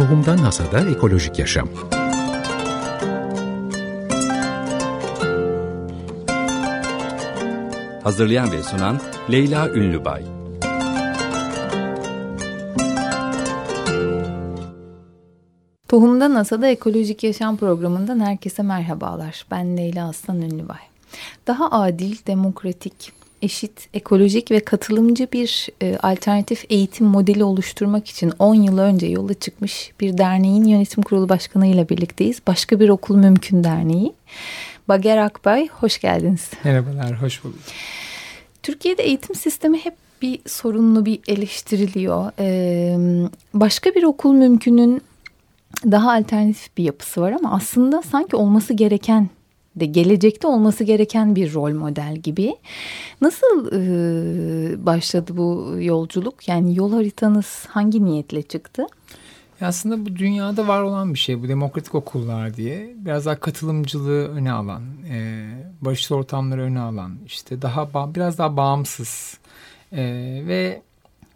Tohumdan Hasada Ekolojik Yaşam Hazırlayan ve sunan Leyla Ünlübay Tohumda NASA'da Ekolojik Yaşam programından herkese merhabalar. Ben Leyla Aslan Ünlübay. Daha adil, demokratik, eşit, ekolojik ve katılımcı bir e, alternatif eğitim modeli oluşturmak için 10 yıl önce yola çıkmış bir derneğin yönetim kurulu başkanı ile birlikteyiz. Başka bir okul mümkün derneği. Bager Akbay, hoş geldiniz. Merhabalar, hoş bulduk. Türkiye'de eğitim sistemi hep bir sorunlu bir eleştiriliyor. Ee, başka bir okul mümkünün daha alternatif bir yapısı var ama aslında sanki olması gereken de gelecekte olması gereken bir rol model gibi. Nasıl e, başladı bu yolculuk? Yani yol haritanız hangi niyetle çıktı? Ya aslında bu dünyada var olan bir şey bu demokratik okullar diye. Biraz daha katılımcılığı öne alan, e, barışçıl ortamları öne alan, işte daha biraz daha bağımsız e, ve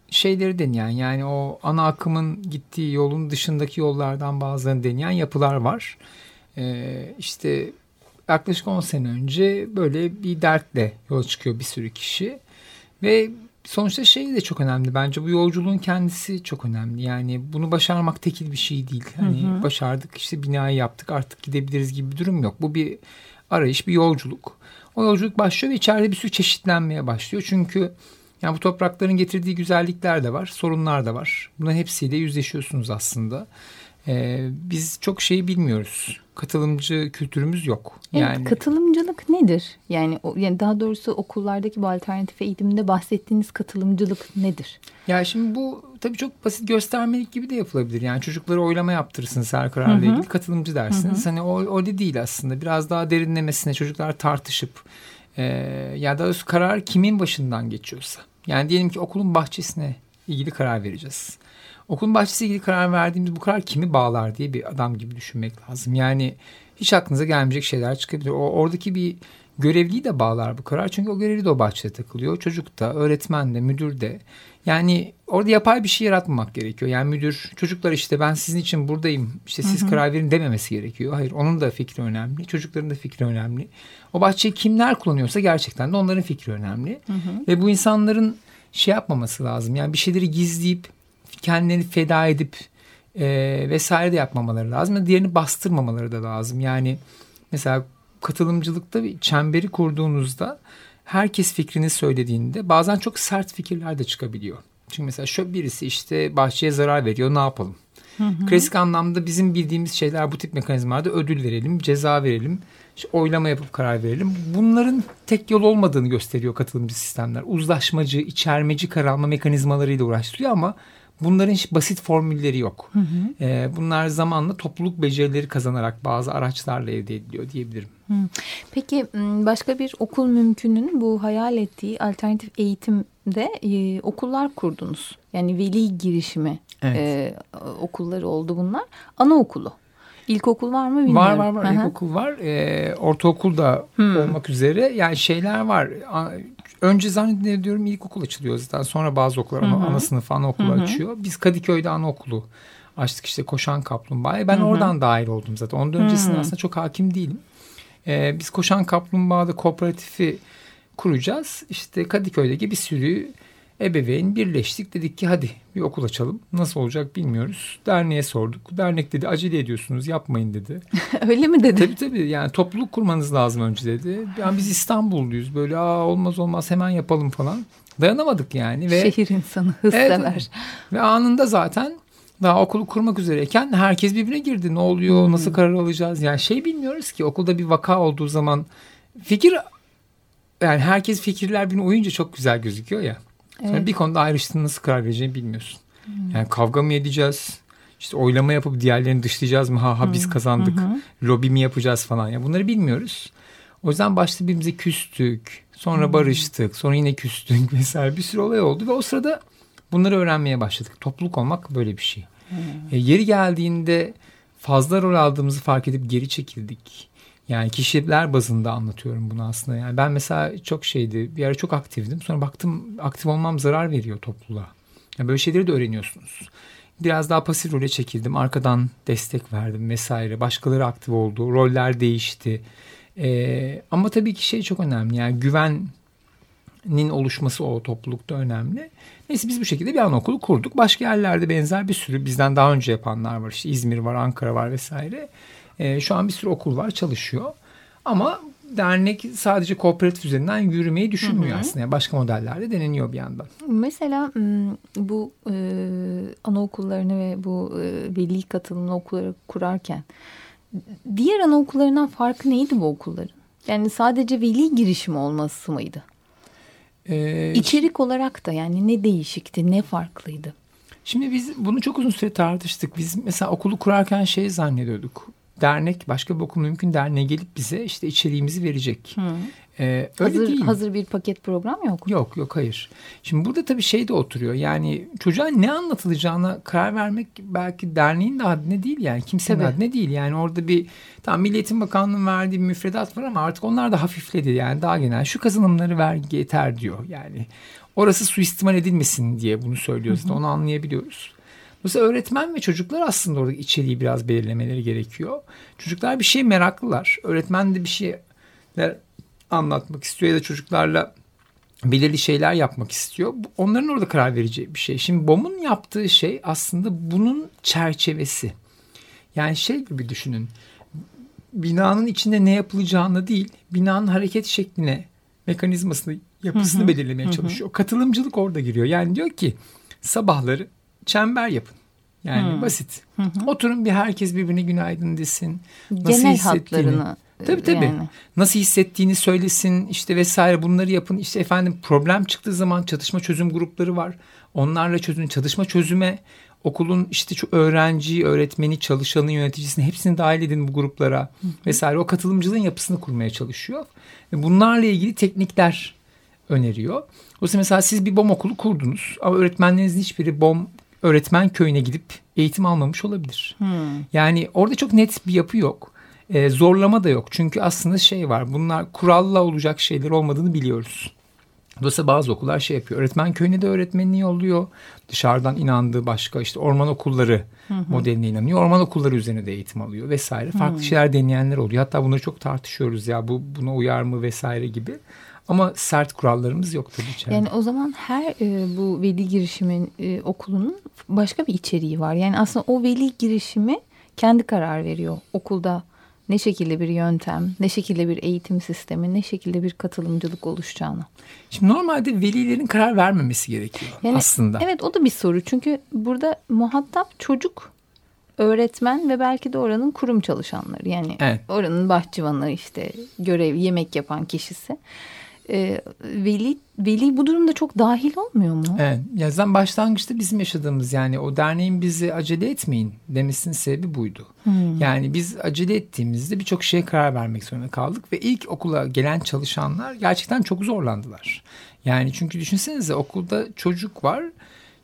şeyleri deneyen yani o ana akımın gittiği yolun dışındaki yollardan bazılarını deneyen yapılar var. E, işte yaklaşık 10 sene önce böyle bir dertle yola çıkıyor bir sürü kişi. Ve sonuçta şey de çok önemli bence bu yolculuğun kendisi çok önemli. Yani bunu başarmak tekil bir şey değil. Hani hı hı. başardık işte binayı yaptık artık gidebiliriz gibi bir durum yok. Bu bir arayış bir yolculuk. O yolculuk başlıyor ve içeride bir sürü çeşitlenmeye başlıyor. Çünkü yani bu toprakların getirdiği güzellikler de var, sorunlar da var. Bunların hepsiyle yüzleşiyorsunuz aslında. Ee, biz çok şeyi bilmiyoruz. Katılımcı kültürümüz yok. Yani evet, katılımcılık nedir? Yani, yani daha doğrusu okullardaki bu alternatif eğitimde bahsettiğiniz katılımcılık nedir? Ya şimdi bu tabii çok basit göstermelik gibi de yapılabilir. Yani çocuklara oylama yaptırırsınız her kararla ilgili katılımcı dersiniz. Hı hı. Hani o öyle değil aslında. Biraz daha derinlemesine çocuklar tartışıp e, ya da karar kimin başından geçiyorsa. Yani diyelim ki okulun bahçesine ilgili karar vereceğiz. Okulun bahçesiyle ilgili karar verdiğimiz bu karar kimi bağlar diye bir adam gibi düşünmek lazım. Yani hiç aklınıza gelmeyecek şeyler çıkabilir. O oradaki bir görevliyi de bağlar bu karar. Çünkü o görevli de o bahçede takılıyor. Çocuk da, öğretmen de, müdür de. Yani orada yapay bir şey yaratmamak gerekiyor. Yani müdür çocuklar işte ben sizin için buradayım. İşte siz hı hı. karar verin dememesi gerekiyor. Hayır onun da fikri önemli. Çocukların da fikri önemli. O bahçeyi kimler kullanıyorsa gerçekten de onların fikri önemli. Hı hı. Ve bu insanların şey yapmaması lazım. Yani bir şeyleri gizleyip kendilerini feda edip e, vesaire de yapmamaları lazım. Diğerini bastırmamaları da lazım. Yani mesela katılımcılıkta bir çemberi kurduğunuzda herkes fikrini söylediğinde bazen çok sert fikirler de çıkabiliyor. Çünkü mesela şöyle birisi işte bahçeye zarar veriyor ne yapalım? Hı hı. Klasik anlamda bizim bildiğimiz şeyler bu tip mekanizmalarda ödül verelim, ceza verelim, işte oylama yapıp karar verelim. Bunların tek yol olmadığını gösteriyor katılımcı sistemler. Uzlaşmacı, içermeci karar alma mekanizmalarıyla uğraştırıyor ama Bunların hiç basit formülleri yok. Hı hı. E, bunlar zamanla topluluk becerileri kazanarak bazı araçlarla elde ediliyor diyebilirim. Hı. Peki başka bir okul mümkünün bu hayal ettiği alternatif eğitimde e, okullar kurdunuz. Yani veli girişimi evet. e, okulları oldu bunlar. Anaokulu. İlkokul var mı bilmiyorum. Var var var. -hı. İlkokul var. E, ortaokul da hmm. olmak üzere. Yani şeyler var önce zannediyorum ilkokul açılıyor zaten. Sonra bazı okullar Hı -hı. ana sınıf anaokulu Hı -hı. açıyor. Biz Kadıköy'de anaokulu açtık işte Koşan Kaplumbağa'ya. Ben Hı -hı. oradan dahil oldum zaten. Ondan öncesinde aslında çok hakim değilim. Ee, biz Koşan Kaplumbağa'da kooperatifi kuracağız. İşte Kadıköy'deki bir sürü ebeveyn birleştik. Dedik ki hadi bir okul açalım. Nasıl olacak bilmiyoruz. Derneğe sorduk. Dernek dedi acele ediyorsunuz yapmayın dedi. Öyle mi dedi? Tabii tabii yani topluluk kurmanız lazım önce dedi. Yani biz İstanbulluyuz böyle Aa, olmaz olmaz hemen yapalım falan. Dayanamadık yani. Ve, Şehir insanı hız evet. Ve anında zaten daha okulu kurmak üzereyken herkes birbirine girdi. Ne oluyor? Hmm. Nasıl karar alacağız? Yani şey bilmiyoruz ki okulda bir vaka olduğu zaman fikir yani herkes fikirler birbirine uyunca çok güzel gözüküyor ya. Sonra evet. bir konuda ayrıştığında nasıl karar vereceğini bilmiyorsun. Hmm. Yani kavga mı edeceğiz? İşte oylama yapıp diğerlerini dışlayacağız mı? Ha ha biz kazandık. Hmm. Lobi mi yapacağız falan. Ya bunları bilmiyoruz. O yüzden başta birbirimize küstük. Sonra hmm. barıştık. Sonra yine küstük vesaire. Bir sürü olay oldu ve o sırada bunları öğrenmeye başladık. Topluluk olmak böyle bir şey. Hmm. E, yeri geldiğinde fazla rol aldığımızı fark edip geri çekildik. Yani kişiler bazında anlatıyorum bunu aslında. Yani ben mesela çok şeydi bir ara çok aktifdim. Sonra baktım aktif olmam zarar veriyor topluluğa. Yani böyle şeyleri de öğreniyorsunuz. biraz daha pasif role çekildim. Arkadan destek verdim vesaire. Başkaları aktif oldu. Roller değişti. Ee, ama tabii ki şey çok önemli. Yani güvenin oluşması o toplulukta önemli. Neyse biz bu şekilde bir anaokulu kurduk. Başka yerlerde benzer bir sürü bizden daha önce yapanlar var. İşte İzmir var, Ankara var vesaire. Ee, şu an bir sürü okul var çalışıyor. Ama dernek sadece kooperatif üzerinden yürümeyi düşünmüyor hı hı. aslında. Yani başka modellerde deneniyor bir yandan. Mesela bu e, anaokullarını ve bu e, veli katılımlı okulları kurarken diğer anaokullarından farkı neydi bu okulların? Yani sadece veli girişimi olması mıydı? Ee, İçerik olarak da yani ne değişikti, ne farklıydı? Şimdi biz bunu çok uzun süre tartıştık. Biz mesela okulu kurarken şey zannediyorduk dernek başka bir okul mümkün derneğe gelip bize işte içeriğimizi verecek. Hı. Ee, öyle hazır, değil. hazır bir paket program yok. Yok yok hayır. Şimdi burada tabii şey de oturuyor. Yani çocuğa ne anlatılacağına karar vermek belki derneğin de haddine değil yani. Kimsenin tabii. haddine değil. Yani orada bir tam Milli Eğitim Bakanlığı'nın verdiği bir müfredat var ama artık onlar da hafifledi. Yani daha genel şu kazanımları ver yeter diyor. Yani orası suistimal edilmesin diye bunu söylüyoruz. Hı hı. Onu anlayabiliyoruz. Mesela öğretmen ve çocuklar aslında orada içeriği biraz belirlemeleri gerekiyor. Çocuklar bir şey meraklılar. Öğretmen de bir şeyler anlatmak istiyor ya da çocuklarla belirli şeyler yapmak istiyor. Onların orada karar vereceği bir şey. Şimdi BOM'un yaptığı şey aslında bunun çerçevesi. Yani şey gibi düşünün. Binanın içinde ne yapılacağını değil, binanın hareket şekline, mekanizmasını, yapısını hı hı, belirlemeye hı. çalışıyor. Katılımcılık orada giriyor. Yani diyor ki sabahları çember yapın. Yani hmm. basit. Hı hı. Oturun bir herkes birbirine günaydın desin. Nasıl Genel hatlarını. Tabii tabii. Yani. Nasıl hissettiğini söylesin işte vesaire bunları yapın. İşte efendim problem çıktığı zaman çatışma çözüm grupları var. Onlarla çözün. Çatışma çözüme okulun işte şu öğrenci, öğretmeni, çalışanı, yöneticisini hepsini dahil edin bu gruplara hı hı. vesaire. O katılımcılığın yapısını kurmaya çalışıyor. Ve bunlarla ilgili teknikler öneriyor. Dolayısıyla mesela siz bir BOM okulu kurdunuz ama öğretmenlerinizin hiçbiri BOM öğretmen köyüne gidip eğitim almamış olabilir. Hmm. Yani orada çok net bir yapı yok. Ee, zorlama da yok. Çünkü aslında şey var. Bunlar kuralla olacak şeyler olmadığını biliyoruz. Dolayısıyla bazı okullar şey yapıyor. Öğretmen köyüne de öğretmenini yolluyor. Dışarıdan inandığı başka işte orman okulları hı hı. modeline inanıyor. Orman okulları üzerine de eğitim alıyor vesaire. Farklı hı. şeyler deneyenler oluyor. Hatta bunları çok tartışıyoruz ya bu buna uyar mı vesaire gibi. Ama sert kurallarımız yok tabii içeride. Yani o zaman her e, bu veli girişimin e, okulunun başka bir içeriği var. Yani aslında o veli girişimi kendi karar veriyor okulda ne şekilde bir yöntem, ne şekilde bir eğitim sistemi, ne şekilde bir katılımcılık oluşacağını. Şimdi normalde velilerin karar vermemesi gerekiyor yani, aslında. Evet o da bir soru. Çünkü burada muhatap çocuk, öğretmen ve belki de oranın kurum çalışanları. Yani evet. oranın bahçıvanı işte görev, yemek yapan kişisi e, veli veli bu durumda çok dahil olmuyor mu? Evet. Ya zaten başlangıçta bizim yaşadığımız yani o derneğin bizi acele etmeyin demesinin sebebi buydu. Hmm. Yani biz acele ettiğimizde birçok şeye karar vermek zorunda kaldık ve ilk okula gelen çalışanlar gerçekten çok zorlandılar. Yani çünkü düşünsenize okulda çocuk var.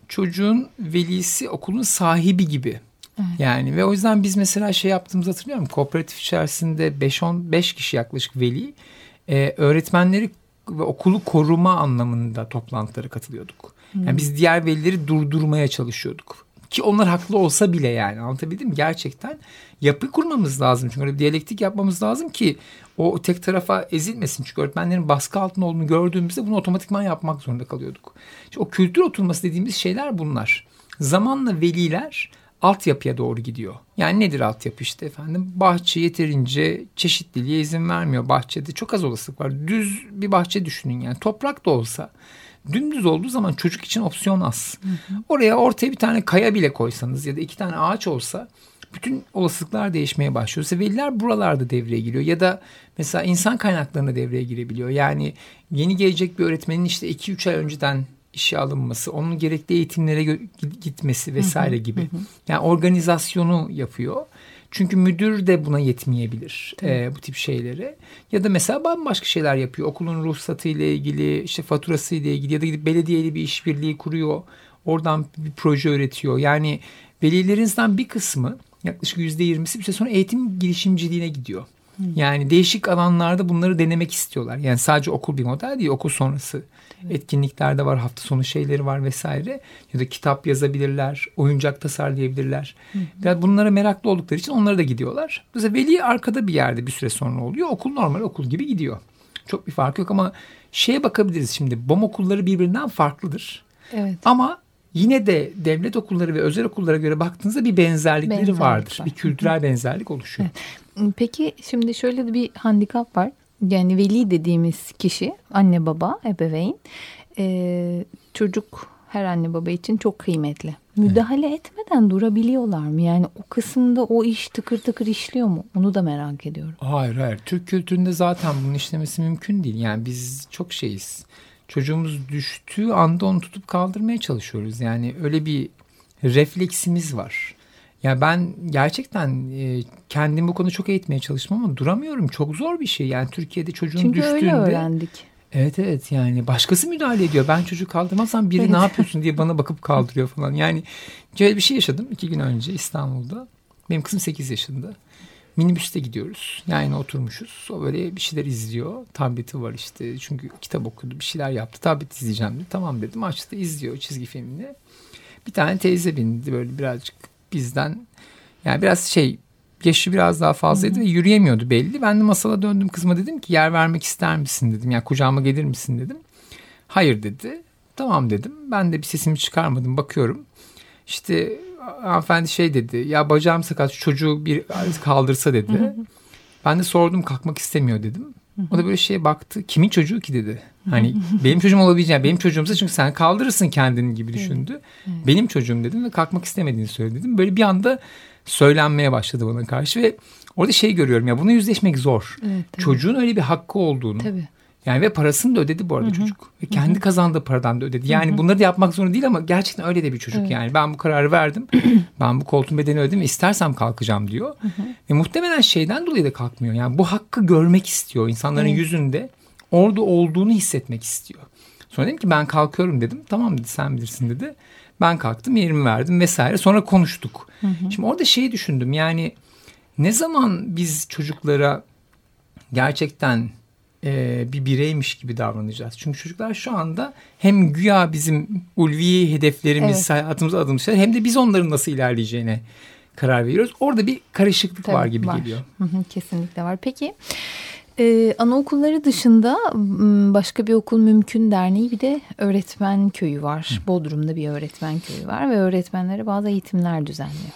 Çocuğun velisi okulun sahibi gibi. Evet. Yani ve o yüzden biz mesela şey yaptığımızı hatırlıyorum. Kooperatif içerisinde 5-10-5 kişi yaklaşık veli e, öğretmenleri ve okulu koruma anlamında toplantılara katılıyorduk. Yani hmm. biz diğer velileri durdurmaya çalışıyorduk. Ki onlar haklı olsa bile yani anlatabildim mi? Gerçekten yapı kurmamız lazım. Çünkü öyle bir diyalektik yapmamız lazım ki o tek tarafa ezilmesin. Çünkü öğretmenlerin baskı altında olduğunu gördüğümüzde bunu otomatikman yapmak zorunda kalıyorduk. İşte o kültür oturması dediğimiz şeyler bunlar. Zamanla veliler altyapıya doğru gidiyor. Yani nedir altyapı işte efendim? Bahçe yeterince çeşitliliğe izin vermiyor bahçede. Çok az olasılık var. Düz bir bahçe düşünün yani. Toprak da olsa dümdüz olduğu zaman çocuk için opsiyon az. Hı hı. Oraya ortaya bir tane kaya bile koysanız ya da iki tane ağaç olsa bütün olasılıklar değişmeye başlıyor. Veliler buralarda devreye giriyor ya da mesela insan kaynaklarına devreye girebiliyor. Yani yeni gelecek bir öğretmenin işte 2-3 ay önceden işe alınması, onun gerekli eğitimlere gitmesi vesaire gibi. Yani organizasyonu yapıyor. Çünkü müdür de buna yetmeyebilir e, bu tip şeyleri. Ya da mesela bambaşka şeyler yapıyor. Okulun ruhsatı ile ilgili, işte faturası ile ilgili ya da gidip belediyeyle bir işbirliği kuruyor. Oradan bir proje üretiyor. Yani velilerinizden bir kısmı yaklaşık yüzde yirmisi bir süre sonra eğitim girişimciliğine gidiyor. Yani değişik alanlarda bunları denemek istiyorlar. Yani sadece okul bir model değil, okul sonrası etkinliklerde var, hafta sonu şeyleri var vesaire. Ya da kitap yazabilirler, oyuncak tasarlayabilirler. Biraz bunlara meraklı oldukları için onlara da gidiyorlar. Mesela veli arkada bir yerde bir süre sonra oluyor. Okul normal okul gibi gidiyor. Çok bir fark yok ama şeye bakabiliriz şimdi. BOM okulları birbirinden farklıdır. Evet. Ama yine de devlet okulları ve özel okullara göre baktığınızda bir benzerlikleri Benzerlik vardır. var. Bir kültürel benzerlik oluşuyor. Peki şimdi şöyle bir handikap var. Yani veli dediğimiz kişi anne baba ebeveyn Ee, çocuk her anne baba için çok kıymetli. Müdahale etmeden durabiliyorlar mı? Yani o kısımda o iş tıkır tıkır işliyor mu? Onu da merak ediyorum. Hayır hayır. Türk kültüründe zaten bunun işlemesi mümkün değil. Yani biz çok şeyiz. Çocuğumuz düştüğü anda onu tutup kaldırmaya çalışıyoruz. Yani öyle bir refleksimiz var. Ya ben gerçekten e, kendimi bu konuda çok eğitmeye çalıştım ama duramıyorum. Çok zor bir şey. Yani Türkiye'de çocuğun Çünkü düştüğünde öyle öğrendik. Evet evet yani başkası müdahale ediyor. Ben çocuk kaldırmazsam biri Evet. ne yapıyorsun diye bana bakıp kaldırıyor falan. Yani şöyle bir şey yaşadım iki gün önce İstanbul'da. Benim kızım 8 yaşında. Minibüste gidiyoruz. Yani oturmuşuz. O böyle bir şeyler izliyor. Tableti var işte. Çünkü kitap okudu. Bir şeyler yaptı. Tablet izleyeceğim dedi. Tamam dedim. Açtı izliyor çizgi filmini. Bir tane teyze bindi böyle birazcık bizden. Yani biraz şey yaşı biraz daha fazlaydı ve yürüyemiyordu belli. Ben de masala döndüm kızıma dedim ki yer vermek ister misin dedim. Yani kucağıma gelir misin dedim. Hayır dedi. Tamam dedim. Ben de bir sesimi çıkarmadım. Bakıyorum. İşte hanımefendi şey dedi. Ya bacağım sakat çocuğu bir kaldırsa dedi. Ben de sordum kalkmak istemiyor dedim. O da böyle şeye baktı. Kimin çocuğu ki dedi. Hani benim çocuğum olabileceğini, benim çocuğumsa çünkü sen kaldırırsın kendini gibi düşündü. Benim çocuğum dedim ve kalkmak istemediğini söyledi dedim. Böyle bir anda söylenmeye başladı bana karşı ve orada şey görüyorum ya bunu yüzleşmek zor. Evet. Çocuğun öyle bir hakkı olduğunu. Tabii. Yani ve parasını da ödedi bu arada çocuk. Ve kendi kazandığı paradan da ödedi. Yani bunları da yapmak zorunda değil ama gerçekten öyle de bir çocuk yani. Ben bu kararı verdim. ben bu koltuğun bedelini ödedim ve istersem kalkacağım diyor. Ve muhtemelen şeyden dolayı da kalkmıyor. Yani bu hakkı görmek istiyor. İnsanların Evet. yüzünde orada olduğunu hissetmek istiyor. Sonra dedim ki ben kalkıyorum dedim. Tamam dedi sen bilirsin dedi. Ben kalktım yerimi verdim vesaire. Sonra konuştuk. Şimdi orada şeyi düşündüm yani ne zaman biz çocuklara gerçekten e, bir bireymiş gibi davranacağız. Çünkü çocuklar şu anda hem güya bizim ulvi hedeflerimiz, Evet. hayatımıza şeyler hem de biz onların nasıl ilerleyeceğine karar veriyoruz. Orada bir karışıklık var Tabii, gibi geliyor. Hı hı, kesinlikle var. Peki e, anaokulları dışında başka bir okul mümkün derneği bir de öğretmen köyü var. Bodrum'da bir öğretmen köyü var ve öğretmenlere bazı eğitimler düzenliyor.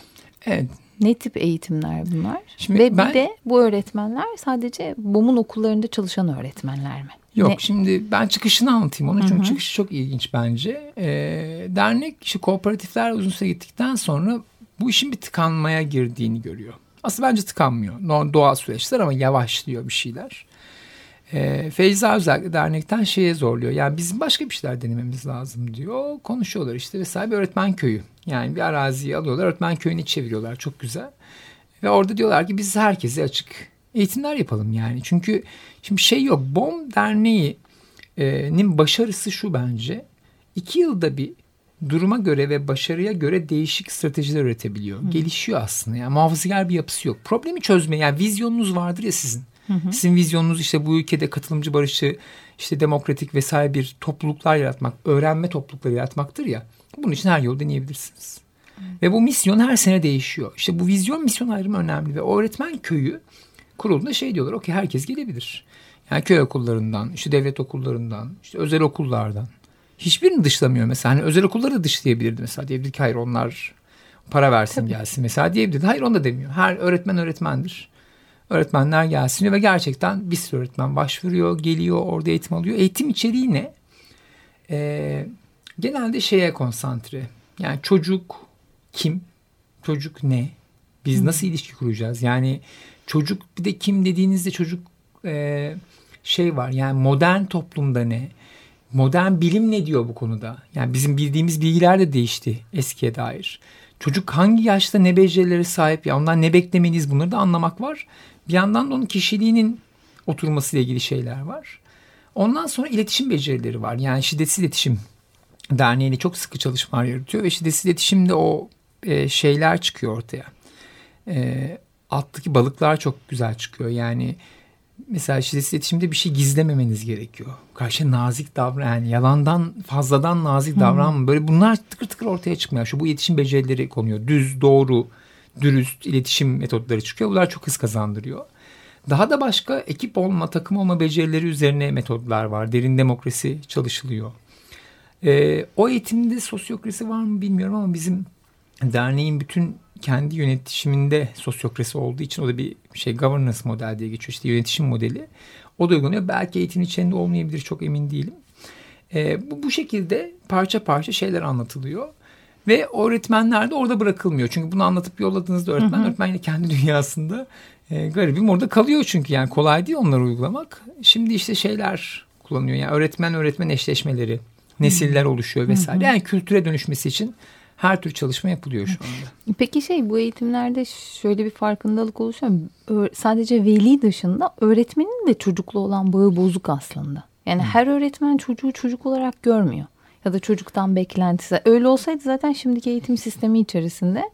Evet. Ne tip eğitimler bunlar? Şimdi ve ben- bir de bu öğretmenler sadece BOM'un okullarında çalışan öğretmenler mi? Yok Ne- şimdi ben çıkışını anlatayım onu çünkü çıkışı çok ilginç bence. Ee, dernek işte kooperatifler uzun süre gittikten sonra bu işin bir tıkanmaya girdiğini görüyor. Aslında bence tıkanmıyor. Doğal süreçler ama yavaşlıyor bir şeyler. Ee, Feyza özellikle dernekten şeye zorluyor. Yani bizim başka bir şeyler denememiz lazım diyor. Konuşuyorlar işte vesaire bir öğretmen köyü. Yani bir araziyi alıyorlar öğretmen köyüne çeviriyorlar. Çok güzel. Ve orada diyorlar ki biz herkese açık eğitimler yapalım yani. Çünkü şimdi şey yok. BOM Derneği'nin başarısı şu bence. İki yılda bir duruma göre ve başarıya göre değişik stratejiler üretebiliyor. Gelişiyor aslında. Yani muhafazakar bir yapısı yok. Problemi çözmeye yani vizyonunuz vardır ya sizin. Sizin vizyonunuz işte bu ülkede katılımcı barışı, işte demokratik vesaire bir topluluklar yaratmak, öğrenme toplulukları yaratmaktır ya. Bunun için her yolu deneyebilirsiniz. Ve bu misyon her sene değişiyor. İşte bu vizyon misyon ayrımı önemli ve öğretmen köyü kurulunda şey diyorlar. Okey herkes gelebilir. Yani köy okullarından, işte devlet okullarından, işte özel okullardan. Hiçbirini dışlamıyor mesela. Hani özel okulları da dışlayabilirdi mesela. Diyebilir ki hayır onlar para versin gelsin mesela diyebilirdi. Hayır onu da demiyor. Her öğretmen öğretmendir. Öğretmenler gelsin ve gerçekten bir sürü öğretmen başvuruyor, geliyor, orada eğitim alıyor. Eğitim içeriği ne? Ee, genelde şeye konsantre. Yani çocuk kim? Çocuk ne? Biz nasıl ilişki kuracağız? Yani çocuk bir de kim dediğinizde çocuk e, şey var. Yani modern toplumda ne? Modern bilim ne diyor bu konuda? Yani bizim bildiğimiz bilgiler de değişti eskiye dair. Çocuk hangi yaşta ne becerilere sahip ya ondan ne beklemeliyiz bunları da anlamak var. Bir yandan da onun kişiliğinin oturmasıyla ilgili şeyler var. Ondan sonra iletişim becerileri var. Yani şiddetsiz iletişim derneğiyle çok sıkı çalışmalar yürütüyor ve şiddetsiz iletişimde o e, şeyler çıkıyor ortaya. E, alttaki balıklar çok güzel çıkıyor. Yani mesela şiddetsiz iletişimde bir şey gizlememeniz gerekiyor. Karşı nazik davran yani yalandan fazladan nazik davranma. Böyle bunlar tıkır tıkır ortaya çıkmıyor. Şu bu iletişim becerileri konuyor. Düz, doğru, dürüst iletişim metotları çıkıyor. Bunlar çok hız kazandırıyor. Daha da başka ekip olma, takım olma becerileri üzerine metodlar var. Derin demokrasi çalışılıyor. Ee, o eğitimde sosyokrasi var mı bilmiyorum ama bizim derneğin bütün kendi yönetişiminde sosyokrasi olduğu için o da bir şey governance model diye geçiyor. işte yönetişim modeli. O da uygulanıyor. Belki eğitim içinde olmayabilir çok emin değilim. Ee, bu, bu şekilde parça parça şeyler anlatılıyor. Ve öğretmenler de orada bırakılmıyor. Çünkü bunu anlatıp yolladığınızda öğretmen, hı hı. öğretmen yine kendi dünyasında e, garibim orada kalıyor çünkü yani kolay değil onları uygulamak. Şimdi işte şeyler kullanıyor yani öğretmen öğretmen eşleşmeleri, nesiller oluşuyor vesaire. Yani kültüre dönüşmesi için her tür çalışma yapılıyor şu anda. Peki şey bu eğitimlerde şöyle bir farkındalık oluşuyor? Sadece veli dışında öğretmenin de çocukla olan bağı bozuk aslında. Yani hmm. her öğretmen çocuğu çocuk olarak görmüyor. Ya da çocuktan beklentisi. Öyle olsaydı zaten şimdiki eğitim sistemi içerisinde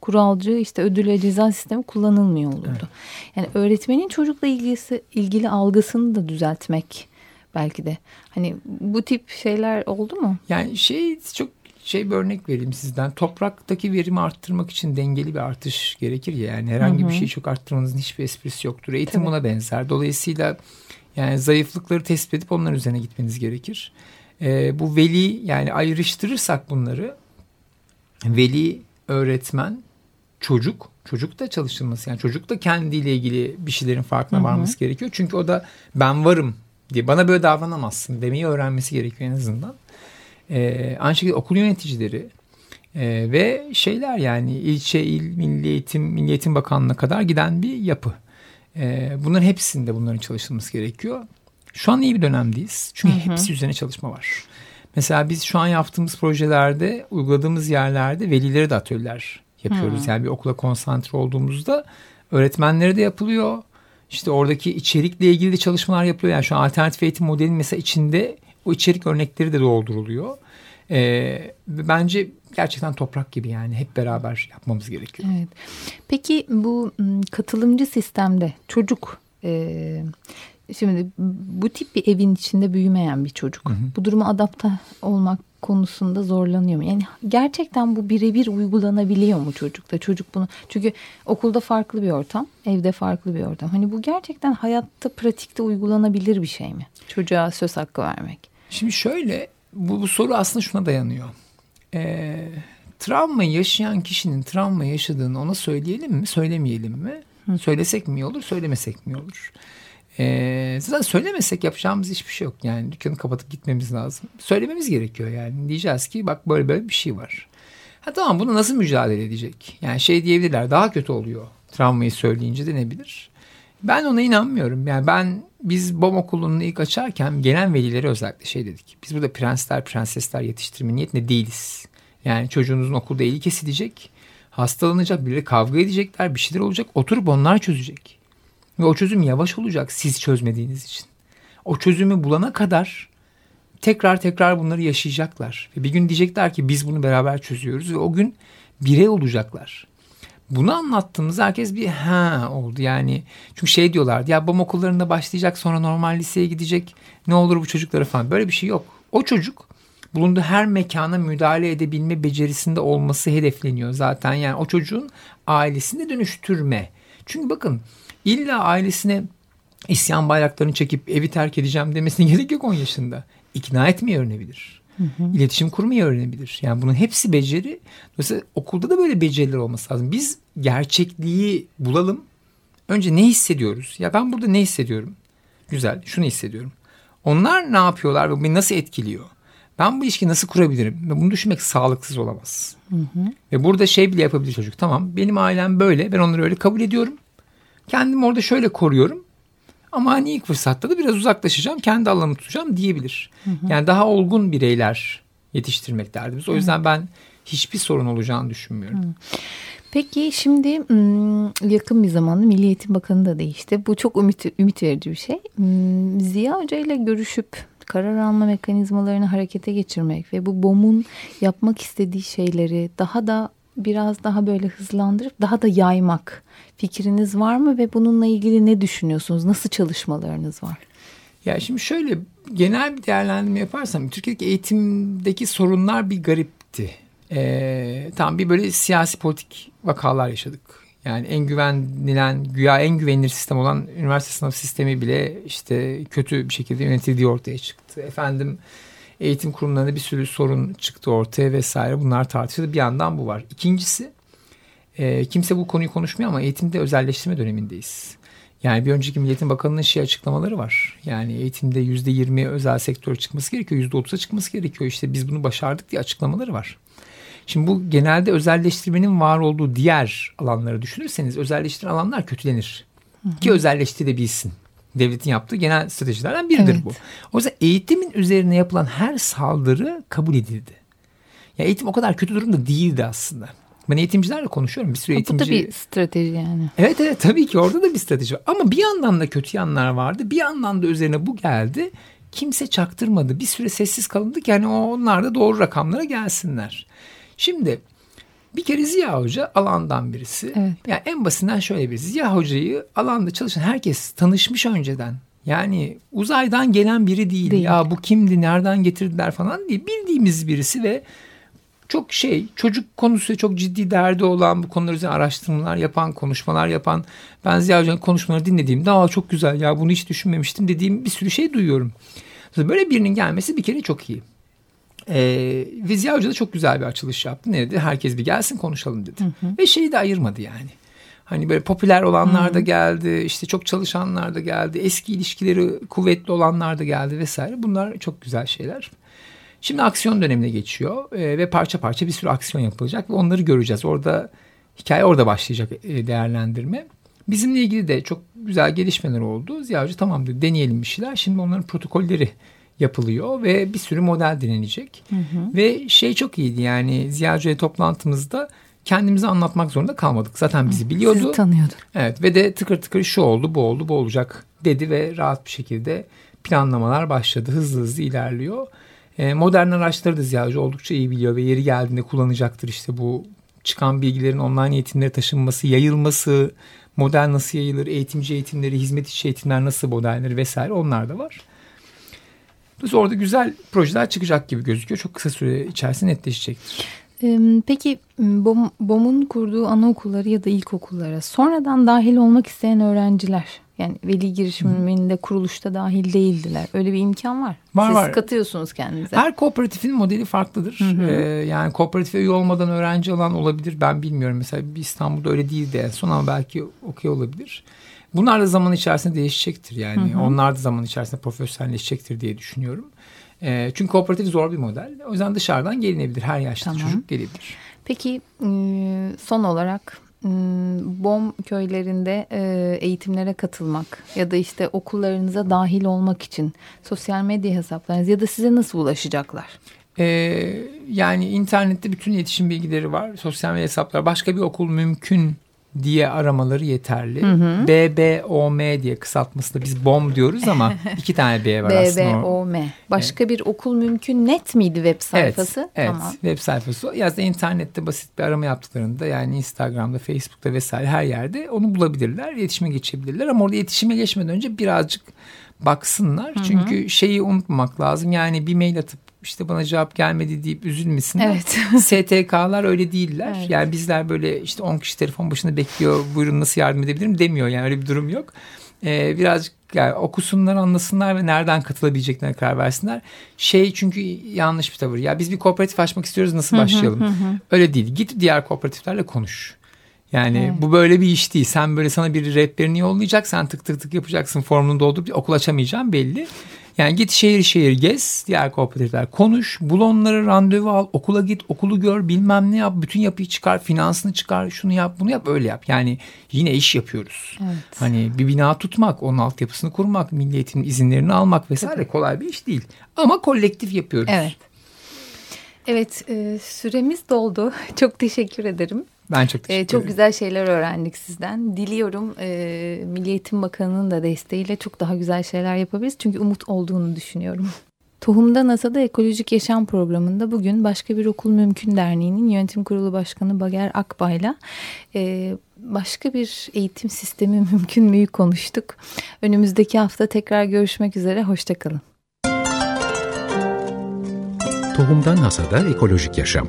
kuralcı işte ödül ve ceza sistemi kullanılmıyor olurdu. Evet. Yani öğretmenin çocukla ilgisi ilgili algısını da düzeltmek belki de. Hani bu tip şeyler oldu mu? Yani şey çok şey bir örnek vereyim sizden. Topraktaki verimi arttırmak için dengeli bir artış gerekir ya. Yani herhangi hı hı. bir şeyi çok arttırmanızın hiçbir esprisi yoktur. Eğitim Tabii. buna benzer. Dolayısıyla yani zayıflıkları tespit edip onların üzerine gitmeniz gerekir. Ee, bu veli yani ayrıştırırsak bunları veli, öğretmen, çocuk, çocuk da çalışılması yani çocuk da kendiyle ilgili bir şeylerin farkına hı hı. varması gerekiyor. Çünkü o da ben varım diye bana böyle davranamazsın demeyi öğrenmesi gerekiyor en azından. E, aynı şekilde okul yöneticileri e, ve şeyler yani ilçe, il, milli eğitim, milli eğitim bakanlığına kadar giden bir yapı. E, bunların hepsinde bunların çalışılması gerekiyor. Şu an iyi bir dönemdeyiz. Çünkü hı hı. hepsi üzerine çalışma var. Mesela biz şu an yaptığımız projelerde, uyguladığımız yerlerde velilere de atölyeler yapıyoruz. Hı. Yani bir okula konsantre olduğumuzda öğretmenlere de yapılıyor. İşte oradaki içerikle ilgili de çalışmalar yapılıyor. Yani şu an alternatif eğitim modelinin mesela içinde o içerik örnekleri de dolduruluyor. E, bence gerçekten toprak gibi yani hep beraber yapmamız gerekiyor. Evet. Peki bu katılımcı sistemde çocuk e, şimdi bu tip bir evin içinde büyümeyen bir çocuk hı hı. bu duruma adapte olmak konusunda zorlanıyor mu? Yani gerçekten bu birebir uygulanabiliyor mu çocukta? Çocuk bunu çünkü okulda farklı bir ortam, evde farklı bir ortam. Hani bu gerçekten hayatta pratikte uygulanabilir bir şey mi? Çocuğa söz hakkı vermek. Şimdi şöyle bu, bu soru aslında şuna dayanıyor. Ee, travma yaşayan kişinin travma yaşadığını ona söyleyelim mi söylemeyelim mi? Hı. Söylesek mi olur söylemesek mi olur? Ee, zaten söylemesek yapacağımız hiçbir şey yok. Yani dükkanı kapatıp gitmemiz lazım. Söylememiz gerekiyor yani. Diyeceğiz ki bak böyle böyle bir şey var. Ha tamam bunu nasıl mücadele edecek? Yani şey diyebilirler daha kötü oluyor. Travmayı söyleyince denebilir. Ben ona inanmıyorum. Yani ben biz BOM okulunu ilk açarken gelen velilere özellikle şey dedik. Biz burada prensler prensesler yetiştirme niyetinde değiliz. Yani çocuğunuzun okulda eli kesilecek, hastalanacak, birileri kavga edecekler, bir şeyler olacak. Oturup onlar çözecek. Ve o çözüm yavaş olacak siz çözmediğiniz için. O çözümü bulana kadar tekrar tekrar bunları yaşayacaklar. Ve bir gün diyecekler ki biz bunu beraber çözüyoruz ve o gün birey olacaklar. Bunu anlattığımız herkes bir ha oldu yani. Çünkü şey diyorlardı ya BOM okullarında başlayacak sonra normal liseye gidecek. Ne olur bu çocuklara falan. Böyle bir şey yok. O çocuk bulunduğu her mekana müdahale edebilme becerisinde olması hedefleniyor zaten. Yani o çocuğun ailesini dönüştürme. Çünkü bakın illa ailesine isyan bayraklarını çekip evi terk edeceğim demesine gerek yok 10 yaşında. İkna etmeyi öğrenebilir. Hı hı. İletişim kurmayı öğrenebilir. Yani bunun hepsi beceri. Mesela okulda da böyle beceriler olması lazım. Biz gerçekliği bulalım. Önce ne hissediyoruz? Ya ben burada ne hissediyorum? Güzel, şunu hissediyorum. Onlar ne yapıyorlar ve beni nasıl etkiliyor? Ben bu ilişkiyi nasıl kurabilirim? Ve bunu düşünmek sağlıksız olamaz. Hı hı. Ve burada şey bile yapabilir çocuk. Tamam benim ailem böyle. Ben onları öyle kabul ediyorum. Kendimi orada şöyle koruyorum. Ama hani ilk fırsatta da biraz uzaklaşacağım. Kendi alanımı tutacağım diyebilir. Hı hı. Yani daha olgun bireyler yetiştirmek derdimiz. O yüzden ben hiçbir sorun olacağını düşünmüyorum. Hı. Peki şimdi yakın bir zamanda Milli Eğitim Bakanı da değişti. Bu çok ümit, ümit verici bir şey. Ziya Hoca ile görüşüp karar alma mekanizmalarını harekete geçirmek ve bu BOM'un yapmak istediği şeyleri daha da biraz daha böyle hızlandırıp daha da yaymak fikriniz var mı ve bununla ilgili ne düşünüyorsunuz? Nasıl çalışmalarınız var? Ya şimdi şöyle genel bir değerlendirme yaparsam Türkiye'deki eğitimdeki sorunlar bir garipti. Ee, tam bir böyle siyasi politik vakalar yaşadık. Yani en güvenilen, güya en güvenilir sistem olan üniversite sınav sistemi bile işte kötü bir şekilde yönetildiği ortaya çıktı. Efendim eğitim kurumlarında bir sürü sorun çıktı ortaya vesaire bunlar tartışıldı. Bir yandan bu var. İkincisi e, kimse bu konuyu konuşmuyor ama eğitimde özelleştirme dönemindeyiz. Yani bir önceki Milliyetin Bakanı'nın şey açıklamaları var. Yani eğitimde yüzde yirmi özel sektör çıkması gerekiyor. Yüzde otuza çıkması gerekiyor. İşte biz bunu başardık diye açıklamaları var. Şimdi bu genelde özelleştirmenin var olduğu diğer alanları düşünürseniz özelleştiren alanlar kötülenir. Hı hı. Ki özelleştirebilsin. Devletin yaptığı genel stratejilerden biridir evet. bu. O yüzden eğitimin üzerine yapılan her saldırı kabul edildi. Ya eğitim o kadar kötü durumda değildi aslında. Ben eğitimcilerle konuşuyorum. Bir sürü eğitimci... Bu da bir strateji yani. Evet evet tabii ki orada da bir strateji var. Ama bir yandan da kötü yanlar vardı. Bir yandan da üzerine bu geldi. Kimse çaktırmadı. Bir süre sessiz kalındı ki yani onlar da doğru rakamlara gelsinler. Şimdi bir kere Ziya Hoca alandan birisi. Evet. Yani en basitinden şöyle bir Ziya Hoca'yı alanda çalışan herkes tanışmış önceden. Yani uzaydan gelen biri değil. değil. Ya bu kimdi, nereden getirdiler falan değil. Bildiğimiz birisi ve çok şey çocuk konusu çok ciddi derdi olan bu konular üzerine araştırmalar yapan konuşmalar yapan ben Ziya Hoca'nın konuşmaları dinlediğimde aa çok güzel ya bunu hiç düşünmemiştim dediğim bir sürü şey duyuyorum. Böyle birinin gelmesi bir kere çok iyi. Ee, ve Ziya Hoca da çok güzel bir açılış yaptı. Ne dedi? Herkes bir gelsin konuşalım dedi. Hı hı. Ve şeyi de ayırmadı yani. Hani böyle popüler olanlar da geldi, işte çok çalışanlar da geldi, eski ilişkileri kuvvetli olanlar da geldi vesaire. Bunlar çok güzel şeyler. Şimdi aksiyon dönemine geçiyor e, ve parça parça bir sürü aksiyon yapılacak ve onları göreceğiz. Orada hikaye orada başlayacak e, değerlendirme. Bizimle ilgili de çok güzel gelişmeler oldu. Ziya Hoca tamam dedi deneyelim bir şeyler. Şimdi onların protokolleri yapılıyor ve bir sürü model denenecek. Hı hı. Ve şey çok iyiydi yani Ziya Hoca'ya toplantımızda kendimize anlatmak zorunda kalmadık. Zaten bizi biliyordu. Sizi tanıyordu. Evet ve de tıkır tıkır şu oldu bu oldu bu olacak dedi ve rahat bir şekilde planlamalar başladı. Hızlı hızlı ilerliyor. E, modern araçları da Ziya Hoca oldukça iyi biliyor ve yeri geldiğinde kullanacaktır işte bu çıkan bilgilerin online eğitimlere taşınması, yayılması, model nasıl yayılır, eğitimci eğitimleri, hizmet içi eğitimler nasıl modelleri vesaire onlar da var. Dolayısıyla orada güzel projeler çıkacak gibi gözüküyor. Çok kısa süre içerisinde netleşecektir. Peki BOM, BOM'un kurduğu anaokulları ya da ilkokullara sonradan dahil olmak isteyen öğrenciler yani veli girişiminde kuruluşta dahil değildiler. Öyle bir imkan var. Var Siz var. katıyorsunuz kendinize. Her kooperatifin modeli farklıdır. Hı hı. Ee, yani kooperatife üye olmadan öğrenci alan olabilir. Ben bilmiyorum. Mesela İstanbul'da öyle değildi en son ama belki okey olabilir. Bunlar da zaman içerisinde değişecektir yani. Hı hı. Onlar da zaman içerisinde profesyonelleşecektir diye düşünüyorum. E, çünkü kooperatif zor bir model. O yüzden dışarıdan gelinebilir. Her yaşta tamam. çocuk gelebilir. Peki son olarak BOM köylerinde eğitimlere katılmak ya da işte okullarınıza dahil olmak için sosyal medya hesaplarınız ya da size nasıl ulaşacaklar? Ee, yani internette bütün iletişim bilgileri var. Sosyal medya hesaplar. Başka bir okul mümkün diye aramaları yeterli. Hı hı. BBOM diye kısaltması da biz BOM diyoruz ama iki tane B var aslında. BBOM. Başka bir okul mümkün net miydi web sayfası? Evet, evet tamam. web sayfası. Ya da internette basit bir arama yaptıklarında yani Instagram'da, Facebook'ta vesaire her yerde onu bulabilirler. İletişime geçebilirler ama orada iletişime geçmeden önce birazcık baksınlar. Hı hı. Çünkü şeyi unutmamak lazım. Yani bir mail atıp işte bana cevap gelmedi deyip üzülmesinler. Evet. STK'lar öyle değiller. Evet. Yani bizler böyle işte 10 kişi telefon başında bekliyor buyurun nasıl yardım edebilirim demiyor. Yani öyle bir durum yok. Ee, birazcık yani okusunlar anlasınlar ve nereden katılabileceklerine karar versinler. Şey çünkü yanlış bir tavır. Ya biz bir kooperatif açmak istiyoruz nasıl başlayalım? Hı hı hı. Öyle değil. Git diğer kooperatiflerle konuş. Yani evet. bu böyle bir iş değil. Sen böyle sana bir rehberini yollayacak. Sen tık tık tık yapacaksın. Formunu doldurup okul açamayacağım belli. Yani git şehir şehir gez, diğer kooperatifler konuş, bul onları randevu al, okula git, okulu gör, bilmem ne yap, bütün yapıyı çıkar, finansını çıkar, şunu yap, bunu yap, öyle yap. Yani yine iş yapıyoruz. Evet. Hani bir bina tutmak, onun altyapısını kurmak, milliyetin izinlerini almak vesaire Tabii. kolay bir iş değil. Ama kolektif yapıyoruz. Evet. Evet, e, süremiz doldu. Çok teşekkür ederim. Ben çok teşekkür ederim. Çok güzel şeyler öğrendik sizden. Diliyorum e, Milli Eğitim Bakanı'nın da desteğiyle çok daha güzel şeyler yapabiliriz. Çünkü umut olduğunu düşünüyorum. Tohumda NASA'da Ekolojik Yaşam Programı'nda bugün Başka Bir Okul Mümkün Derneği'nin yönetim kurulu başkanı Bager Akbay'la e, başka bir eğitim sistemi mümkün müyü konuştuk. Önümüzdeki hafta tekrar görüşmek üzere, hoşçakalın. Tohumdan Hasada Ekolojik Yaşam